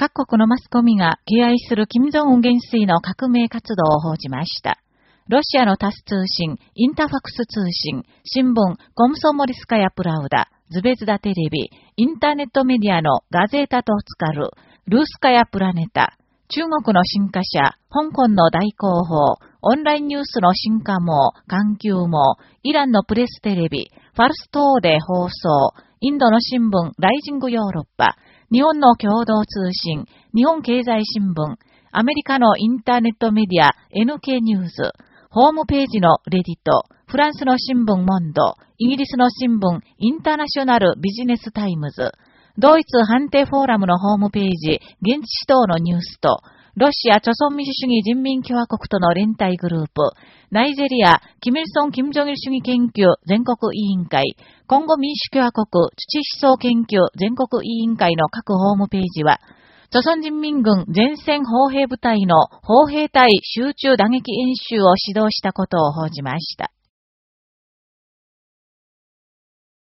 各国のマスコミが敬愛する金正恩元帥の革命活動を報じました。ロシアのタス通信、インタファクス通信、新聞、コムソモリスカヤプラウダ、ズベズダテレビ、インターネットメディアのガゼータトツカル、ルースカヤプラネタ、中国の新華社、香港の大広報、オンラインニュースの新華網、環球網、イランのプレステレビ、ファルストーで放送、インドの新聞、ライジングヨーロッパ、日本の共同通信、日本経済新聞、アメリカのインターネットメディア NK ニュース、ホームページのレディト、フランスの新聞モンド、イギリスの新聞インターナショナルビジネスタイムズ、ドイツ判定フォーラムのホームページ、現地指導のニュースと、ロシア朝鮮民主主義人民共和国との連帯グループ、ナイジェリア、キミルソン・キム・ジョギル主義研究全国委員会、今後民主共和国土思想研究全国委員会の各ホームページは、朝鮮人民軍前線砲兵部隊の砲兵隊集中打撃演習を指導したことを報じました。